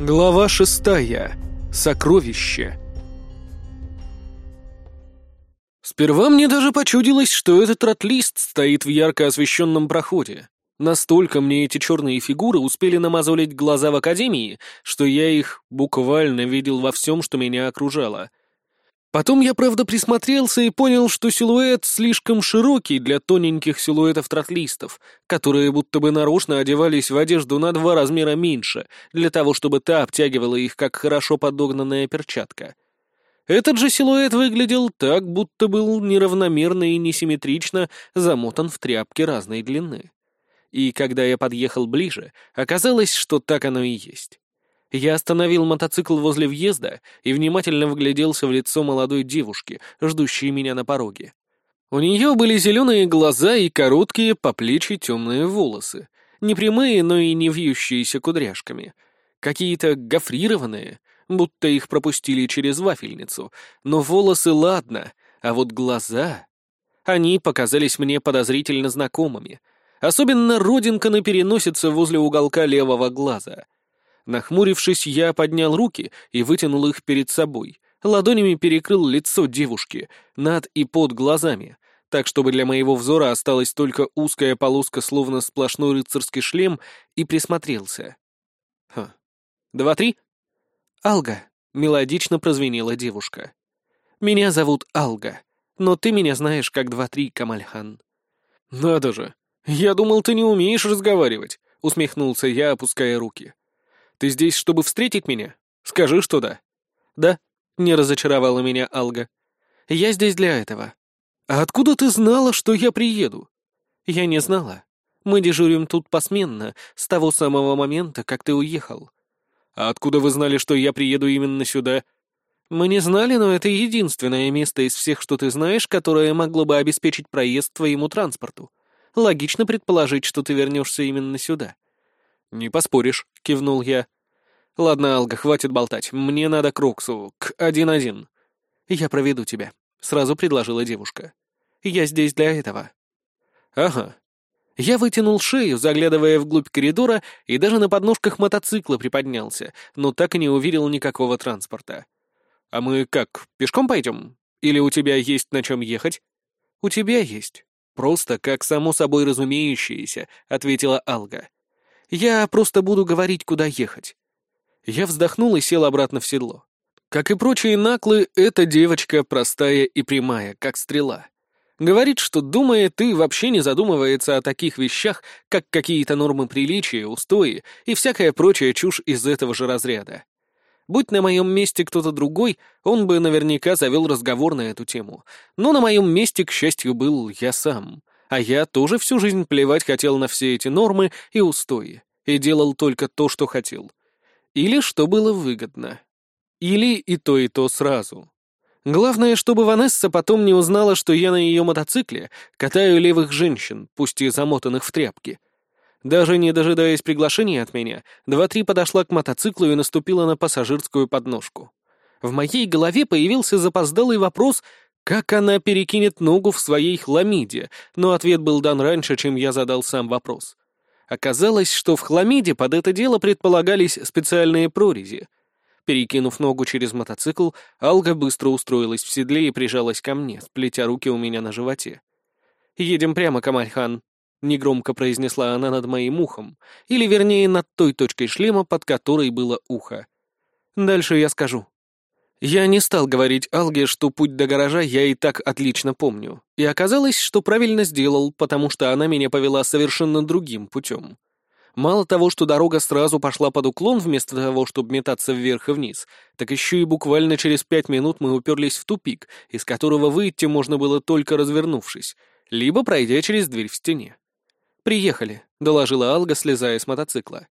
Глава шестая. Сокровище. Сперва мне даже почудилось, что этот ротлист стоит в ярко освещенном проходе. Настолько мне эти черные фигуры успели намазолить глаза в академии, что я их буквально видел во всем, что меня окружало. Потом я, правда, присмотрелся и понял, что силуэт слишком широкий для тоненьких силуэтов тротлистов, которые будто бы нарочно одевались в одежду на два размера меньше, для того, чтобы та обтягивала их, как хорошо подогнанная перчатка. Этот же силуэт выглядел так, будто был неравномерно и несимметрично замотан в тряпки разной длины. И когда я подъехал ближе, оказалось, что так оно и есть. Я остановил мотоцикл возле въезда и внимательно вгляделся в лицо молодой девушки, ждущей меня на пороге. У нее были зеленые глаза и короткие по плечи темные волосы. Не прямые, но и не вьющиеся кудряшками. Какие-то гофрированные, будто их пропустили через вафельницу. Но волосы ладно, а вот глаза... Они показались мне подозрительно знакомыми. Особенно родинка на переносице возле уголка левого глаза — Нахмурившись, я поднял руки и вытянул их перед собой. Ладонями перекрыл лицо девушки, над и под глазами, так, чтобы для моего взора осталась только узкая полоска, словно сплошной рыцарский шлем, и присмотрелся. Ха. «Два-три?» «Алга», — мелодично прозвенела девушка. «Меня зовут Алга, но ты меня знаешь как два-три, Камальхан». «Надо же! Я думал, ты не умеешь разговаривать», — усмехнулся я, опуская руки. Ты здесь, чтобы встретить меня? Скажи, что да». «Да», — не разочаровала меня Алга. «Я здесь для этого». «А откуда ты знала, что я приеду?» «Я не знала. Мы дежурим тут посменно, с того самого момента, как ты уехал». «А откуда вы знали, что я приеду именно сюда?» «Мы не знали, но это единственное место из всех, что ты знаешь, которое могло бы обеспечить проезд твоему транспорту. Логично предположить, что ты вернешься именно сюда». «Не поспоришь», — кивнул я. «Ладно, Алга, хватит болтать. Мне надо к Роксу, к один-один». «Я проведу тебя», — сразу предложила девушка. «Я здесь для этого». «Ага». Я вытянул шею, заглядывая вглубь коридора, и даже на подножках мотоцикла приподнялся, но так и не увидел никакого транспорта. «А мы как, пешком пойдем? Или у тебя есть на чем ехать?» «У тебя есть. Просто как само собой разумеющееся», — ответила Алга. Я просто буду говорить, куда ехать». Я вздохнул и сел обратно в седло. Как и прочие наклы, эта девочка простая и прямая, как стрела. Говорит, что думает и вообще не задумывается о таких вещах, как какие-то нормы приличия, устои и всякая прочая чушь из этого же разряда. Будь на моем месте кто-то другой, он бы наверняка завел разговор на эту тему. Но на моем месте, к счастью, был я сам а я тоже всю жизнь плевать хотел на все эти нормы и устои, и делал только то, что хотел. Или что было выгодно. Или и то, и то сразу. Главное, чтобы Ванесса потом не узнала, что я на ее мотоцикле катаю левых женщин, пусть и замотанных в тряпки. Даже не дожидаясь приглашения от меня, два-три подошла к мотоциклу и наступила на пассажирскую подножку. В моей голове появился запоздалый вопрос, как она перекинет ногу в своей хламиде, но ответ был дан раньше, чем я задал сам вопрос. Оказалось, что в хламиде под это дело предполагались специальные прорези. Перекинув ногу через мотоцикл, Алга быстро устроилась в седле и прижалась ко мне, сплетя руки у меня на животе. «Едем прямо, Камальхан», — негромко произнесла она над моим ухом, или, вернее, над той точкой шлема, под которой было ухо. «Дальше я скажу». Я не стал говорить Алге, что путь до гаража я и так отлично помню. И оказалось, что правильно сделал, потому что она меня повела совершенно другим путем. Мало того, что дорога сразу пошла под уклон вместо того, чтобы метаться вверх и вниз, так еще и буквально через пять минут мы уперлись в тупик, из которого выйти можно было только развернувшись, либо пройдя через дверь в стене. «Приехали», — доложила Алга, слезая с мотоцикла.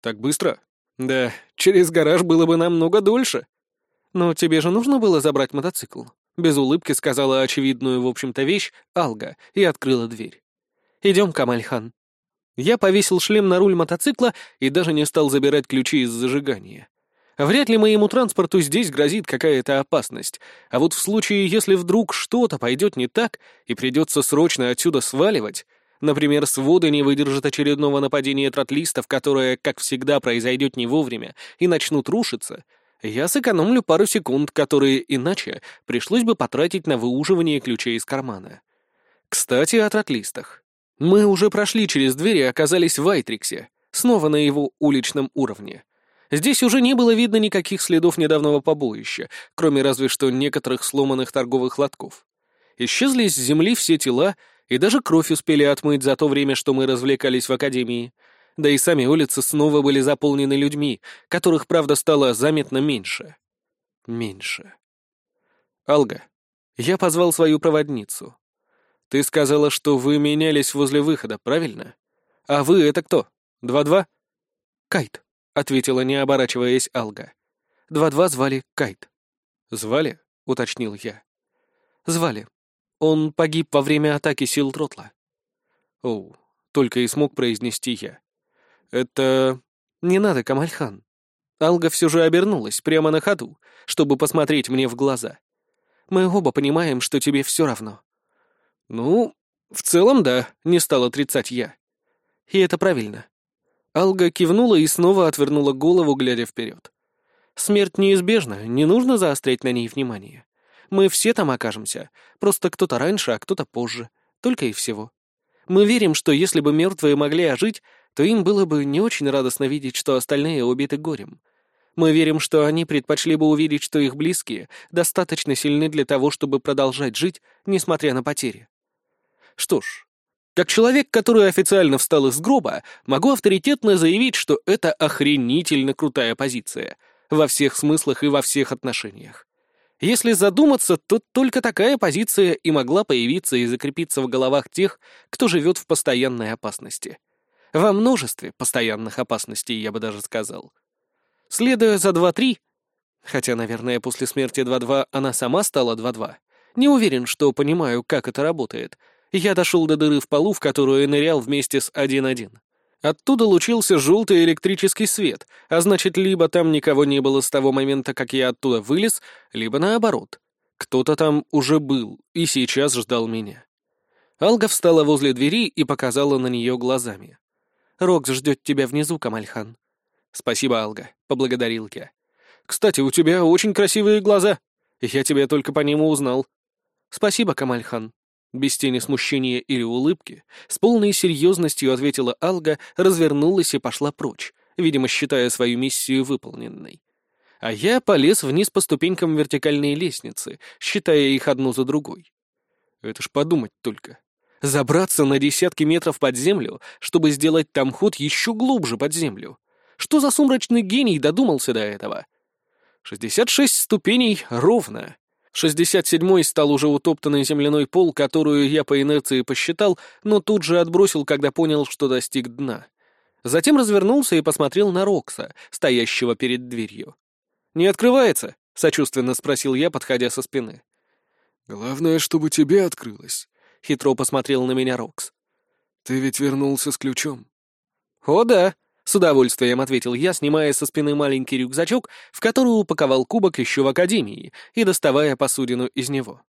«Так быстро?» «Да, через гараж было бы намного дольше», «Но тебе же нужно было забрать мотоцикл?» Без улыбки сказала очевидную, в общем-то, вещь Алга и открыла дверь. «Идем, Камальхан». Я повесил шлем на руль мотоцикла и даже не стал забирать ключи из зажигания. Вряд ли моему транспорту здесь грозит какая-то опасность, а вот в случае, если вдруг что-то пойдет не так и придется срочно отсюда сваливать, Например, своды не выдержат очередного нападения тротлистов, которое, как всегда, произойдет не вовремя, и начнут рушиться, я сэкономлю пару секунд, которые иначе пришлось бы потратить на выуживание ключей из кармана. Кстати, о тротлистах. Мы уже прошли через дверь и оказались в Айтриксе, снова на его уличном уровне. Здесь уже не было видно никаких следов недавнего побоища, кроме разве что некоторых сломанных торговых лотков. Исчезли с земли все тела, и даже кровь успели отмыть за то время, что мы развлекались в академии. Да и сами улицы снова были заполнены людьми, которых, правда, стало заметно меньше. Меньше. Алга, я позвал свою проводницу. Ты сказала, что вы менялись возле выхода, правильно? А вы это кто? Два-два? Кайт, ответила, не оборачиваясь Алга. Два-два звали Кайт. Звали? уточнил я. Звали. Он погиб во время атаки сил Тротла. Оу, только и смог произнести я. Это... Не надо, Камальхан. Алга все же обернулась прямо на ходу, чтобы посмотреть мне в глаза. Мы оба понимаем, что тебе все равно. Ну, в целом, да, не стал отрицать я. И это правильно. Алга кивнула и снова отвернула голову, глядя вперед. Смерть неизбежна, не нужно заострять на ней внимание. Мы все там окажемся, просто кто-то раньше, а кто-то позже. Только и всего. Мы верим, что если бы мертвые могли ожить, то им было бы не очень радостно видеть, что остальные убиты горем. Мы верим, что они предпочли бы увидеть, что их близкие достаточно сильны для того, чтобы продолжать жить, несмотря на потери. Что ж, как человек, который официально встал из гроба, могу авторитетно заявить, что это охренительно крутая позиция. Во всех смыслах и во всех отношениях. Если задуматься, то только такая позиция и могла появиться и закрепиться в головах тех, кто живет в постоянной опасности. Во множестве постоянных опасностей, я бы даже сказал. Следуя за 2-3, хотя, наверное, после смерти 2-2 она сама стала 2-2, не уверен, что понимаю, как это работает, я дошел до дыры в полу, в которую нырял вместе с 1-1. Оттуда лучился желтый электрический свет, а значит, либо там никого не было с того момента, как я оттуда вылез, либо наоборот. Кто-то там уже был и сейчас ждал меня. Алга встала возле двери и показала на нее глазами. «Рокс ждет тебя внизу, Камальхан». «Спасибо, Алга», — поблагодарил я. «Кстати, у тебя очень красивые глаза. Я тебя только по нему узнал». «Спасибо, Камальхан», без тени смущения или улыбки, с полной серьезностью ответила Алга, развернулась и пошла прочь, видимо, считая свою миссию выполненной. А я полез вниз по ступенькам вертикальной лестницы, считая их одну за другой. Это ж подумать только. Забраться на десятки метров под землю, чтобы сделать там ход еще глубже под землю. Что за сумрачный гений додумался до этого? Шестьдесят шесть ступеней ровно. Шестьдесят седьмой стал уже утоптанный земляной пол, которую я по инерции посчитал, но тут же отбросил, когда понял, что достиг дна. Затем развернулся и посмотрел на Рокса, стоящего перед дверью. «Не открывается?» — сочувственно спросил я, подходя со спины. «Главное, чтобы тебе открылось», — хитро посмотрел на меня Рокс. «Ты ведь вернулся с ключом?» «О да», с удовольствием ответил я, снимая со спины маленький рюкзачок, в который упаковал кубок еще в академии, и доставая посудину из него.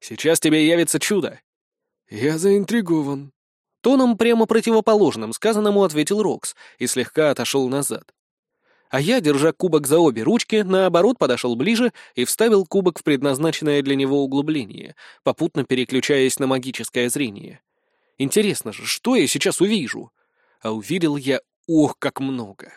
«Сейчас тебе явится чудо!» «Я заинтригован». Тоном прямо противоположным сказанному ответил Рокс и слегка отошел назад. А я, держа кубок за обе ручки, наоборот подошел ближе и вставил кубок в предназначенное для него углубление, попутно переключаясь на магическое зрение. Интересно же, что я сейчас увижу? А увидел я Ох, как много!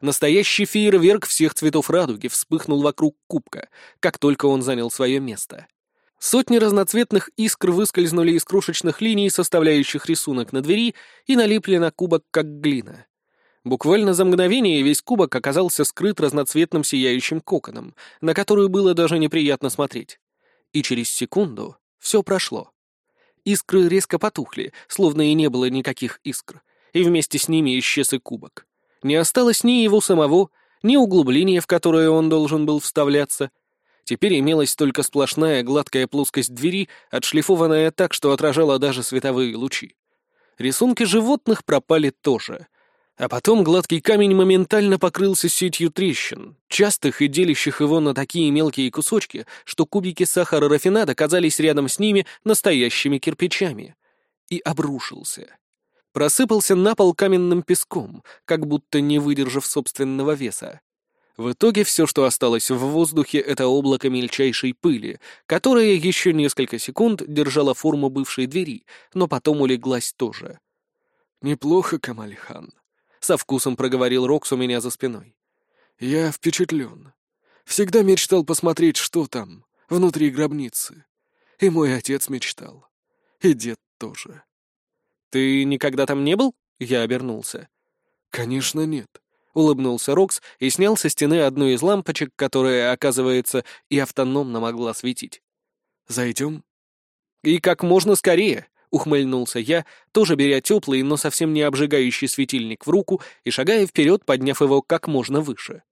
Настоящий фейерверк всех цветов радуги вспыхнул вокруг кубка, как только он занял свое место. Сотни разноцветных искр выскользнули из крошечных линий, составляющих рисунок на двери, и налипли на кубок, как глина. Буквально за мгновение весь кубок оказался скрыт разноцветным сияющим коконом, на который было даже неприятно смотреть. И через секунду все прошло. Искры резко потухли, словно и не было никаких искр, и вместе с ними исчез и кубок. Не осталось ни его самого, ни углубления, в которое он должен был вставляться. Теперь имелась только сплошная гладкая плоскость двери, отшлифованная так, что отражала даже световые лучи. Рисунки животных пропали тоже. А потом гладкий камень моментально покрылся сетью трещин, частых и делящих его на такие мелкие кусочки, что кубики сахара рафинада казались рядом с ними настоящими кирпичами. И обрушился. просыпался на пол каменным песком, как будто не выдержав собственного веса. В итоге все, что осталось в воздухе, это облако мельчайшей пыли, которое еще несколько секунд держало форму бывшей двери, но потом улеглась тоже. «Неплохо, Камальхан», — со вкусом проговорил Рокс у меня за спиной. «Я впечатлен. Всегда мечтал посмотреть, что там, внутри гробницы. И мой отец мечтал. И дед тоже». «Ты никогда там не был?» — я обернулся. «Конечно нет. — улыбнулся Рокс и снял со стены одну из лампочек, которая, оказывается, и автономно могла светить. «Зайдем?» «И как можно скорее», — ухмыльнулся я, тоже беря теплый, но совсем не обжигающий светильник в руку и шагая вперед, подняв его как можно выше.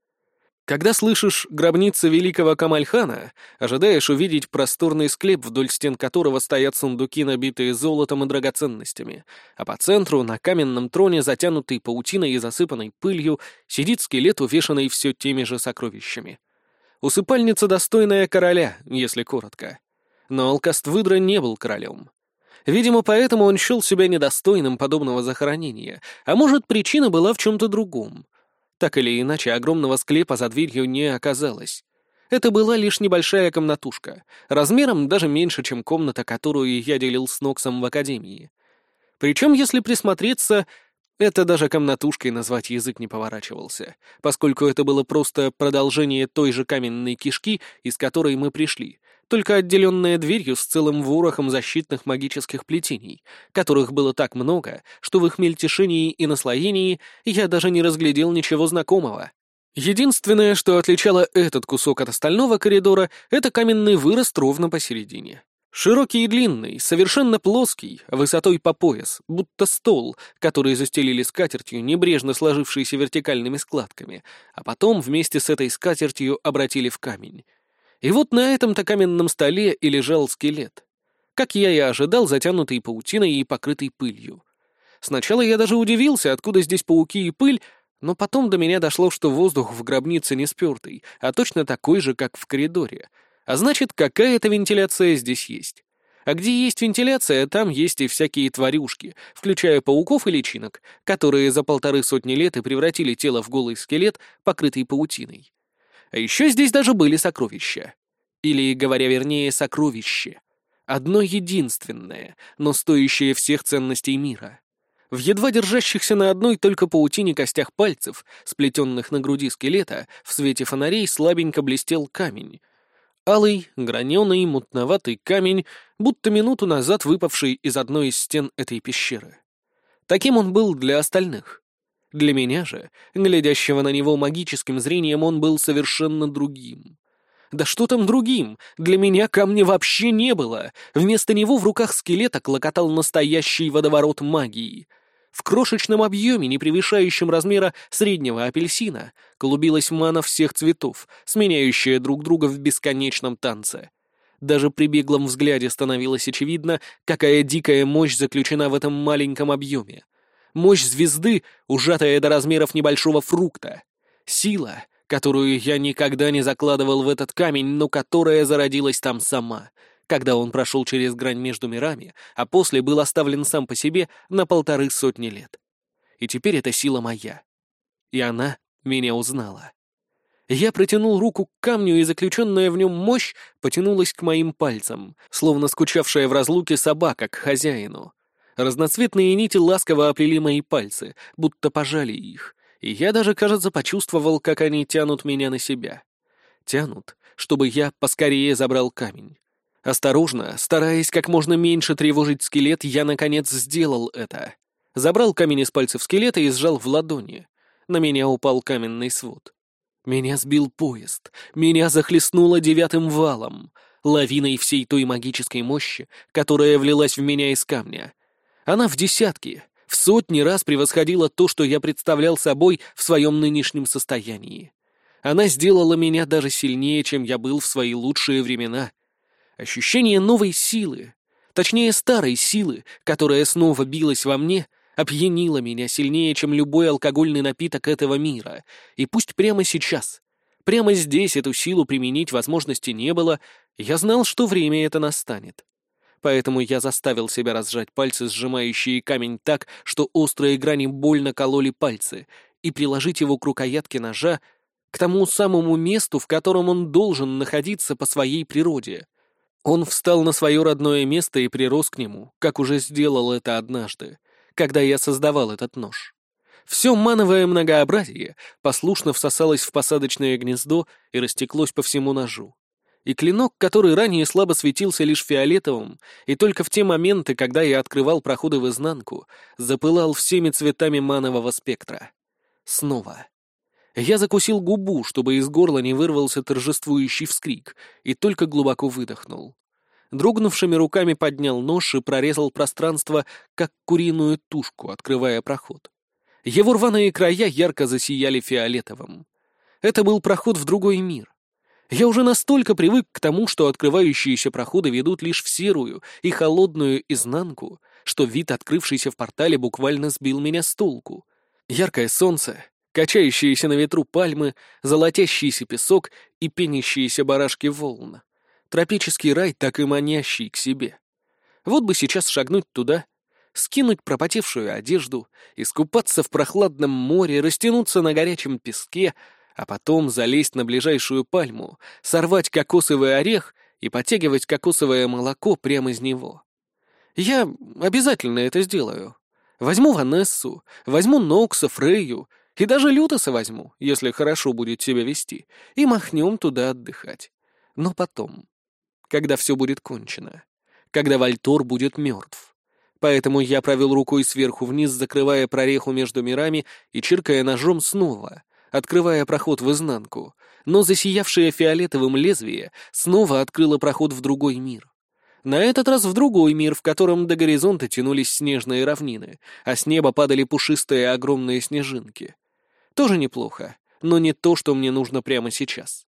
Когда слышишь «гробница великого Камальхана», ожидаешь увидеть просторный склеп, вдоль стен которого стоят сундуки, набитые золотом и драгоценностями, а по центру, на каменном троне, затянутый паутиной и засыпанной пылью, сидит скелет, увешанный все теми же сокровищами. Усыпальница достойная короля, если коротко. Но Алкаст Выдра не был королем. Видимо, поэтому он счел себя недостойным подобного захоронения, а может, причина была в чем-то другом — так или иначе, огромного склепа за дверью не оказалось. Это была лишь небольшая комнатушка, размером даже меньше, чем комната, которую я делил с Ноксом в академии. Причем, если присмотреться, это даже комнатушкой назвать язык не поворачивался, поскольку это было просто продолжение той же каменной кишки, из которой мы пришли, только отделенная дверью с целым ворохом защитных магических плетений, которых было так много, что в их мельтешении и наслоении я даже не разглядел ничего знакомого. Единственное, что отличало этот кусок от остального коридора, это каменный вырост ровно посередине. Широкий и длинный, совершенно плоский, высотой по пояс, будто стол, который застелили скатертью, небрежно сложившийся вертикальными складками, а потом вместе с этой скатертью обратили в камень. И вот на этом-то каменном столе и лежал скелет. Как я и ожидал, затянутый паутиной и покрытый пылью. Сначала я даже удивился, откуда здесь пауки и пыль, но потом до меня дошло, что воздух в гробнице не спертый, а точно такой же, как в коридоре. А значит, какая-то вентиляция здесь есть. А где есть вентиляция, там есть и всякие тварюшки, включая пауков и личинок, которые за полторы сотни лет и превратили тело в голый скелет, покрытый паутиной. А еще здесь даже были сокровища. Или, говоря вернее, сокровище. Одно единственное, но стоящее всех ценностей мира. В едва держащихся на одной только паутине костях пальцев, сплетенных на груди скелета, в свете фонарей слабенько блестел камень. Алый, граненый, мутноватый камень, будто минуту назад выпавший из одной из стен этой пещеры. Таким он был для остальных. Для меня же, глядящего на него магическим зрением, он был совершенно другим. Да что там другим? Для меня камня вообще не было. Вместо него в руках скелета клокотал настоящий водоворот магии. В крошечном объеме, не превышающем размера среднего апельсина, клубилась мана всех цветов, сменяющая друг друга в бесконечном танце. Даже при беглом взгляде становилось очевидно, какая дикая мощь заключена в этом маленьком объеме мощь звезды, ужатая до размеров небольшого фрукта. Сила, которую я никогда не закладывал в этот камень, но которая зародилась там сама, когда он прошел через грань между мирами, а после был оставлен сам по себе на полторы сотни лет. И теперь эта сила моя. И она меня узнала. Я протянул руку к камню, и заключенная в нем мощь потянулась к моим пальцам, словно скучавшая в разлуке собака к хозяину. Разноцветные нити ласково оплели мои пальцы, будто пожали их, и я даже, кажется, почувствовал, как они тянут меня на себя. Тянут, чтобы я поскорее забрал камень. Осторожно, стараясь как можно меньше тревожить скелет, я, наконец, сделал это. Забрал камень из пальцев скелета и сжал в ладони. На меня упал каменный свод. Меня сбил поезд, меня захлестнуло девятым валом, лавиной всей той магической мощи, которая влилась в меня из камня, она в десятки, в сотни раз превосходила то, что я представлял собой в своем нынешнем состоянии. Она сделала меня даже сильнее, чем я был в свои лучшие времена. Ощущение новой силы, точнее старой силы, которая снова билась во мне, опьянило меня сильнее, чем любой алкогольный напиток этого мира. И пусть прямо сейчас, прямо здесь эту силу применить возможности не было, я знал, что время это настанет. Поэтому я заставил себя разжать пальцы, сжимающие камень так, что острые грани больно кололи пальцы, и приложить его к рукоятке ножа, к тому самому месту, в котором он должен находиться по своей природе. Он встал на свое родное место и прирос к нему, как уже сделал это однажды, когда я создавал этот нож. Все мановое многообразие послушно всосалось в посадочное гнездо и растеклось по всему ножу. И клинок, который ранее слабо светился лишь фиолетовым, и только в те моменты, когда я открывал проходы в изнанку, запылал всеми цветами манового спектра. Снова. Я закусил губу, чтобы из горла не вырвался торжествующий вскрик, и только глубоко выдохнул. Дрогнувшими руками поднял нож и прорезал пространство, как куриную тушку, открывая проход. Его рваные края ярко засияли фиолетовым. Это был проход в другой мир. Я уже настолько привык к тому, что открывающиеся проходы ведут лишь в серую и холодную изнанку, что вид, открывшийся в портале, буквально сбил меня с толку. Яркое солнце, качающиеся на ветру пальмы, золотящийся песок и пенящиеся барашки волн. Тропический рай, так и манящий к себе. Вот бы сейчас шагнуть туда — скинуть пропотевшую одежду, искупаться в прохладном море, растянуться на горячем песке, а потом залезть на ближайшую пальму, сорвать кокосовый орех и потягивать кокосовое молоко прямо из него. Я обязательно это сделаю. Возьму Ванессу, возьму Нокса, Фрейю и даже Лютоса возьму, если хорошо будет себя вести, и махнем туда отдыхать. Но потом, когда все будет кончено, когда Вальтор будет мертв. Поэтому я провел рукой сверху вниз, закрывая прореху между мирами и чиркая ножом снова, открывая проход в изнанку, но засиявшее фиолетовым лезвие снова открыло проход в другой мир. На этот раз в другой мир, в котором до горизонта тянулись снежные равнины, а с неба падали пушистые огромные снежинки. Тоже неплохо, но не то, что мне нужно прямо сейчас.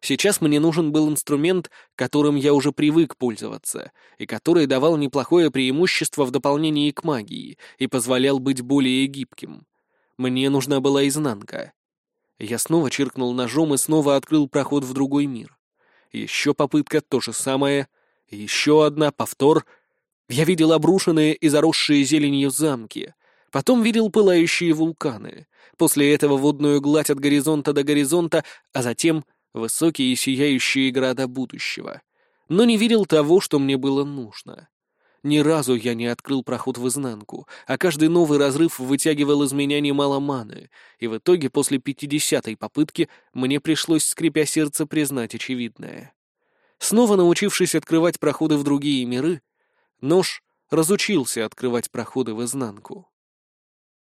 Сейчас мне нужен был инструмент, которым я уже привык пользоваться, и который давал неплохое преимущество в дополнении к магии и позволял быть более гибким. Мне нужна была изнанка. Я снова чиркнул ножом и снова открыл проход в другой мир. Еще попытка, то же самое. Еще одна, повтор. Я видел обрушенные и заросшие зеленью замки. Потом видел пылающие вулканы. После этого водную гладь от горизонта до горизонта, а затем высокие сияющие города будущего, но не видел того, что мне было нужно. Ни разу я не открыл проход в изнанку, а каждый новый разрыв вытягивал из меня немало маны, и в итоге после пятидесятой попытки мне пришлось, скрипя сердце, признать очевидное. Снова научившись открывать проходы в другие миры, нож разучился открывать проходы в изнанку.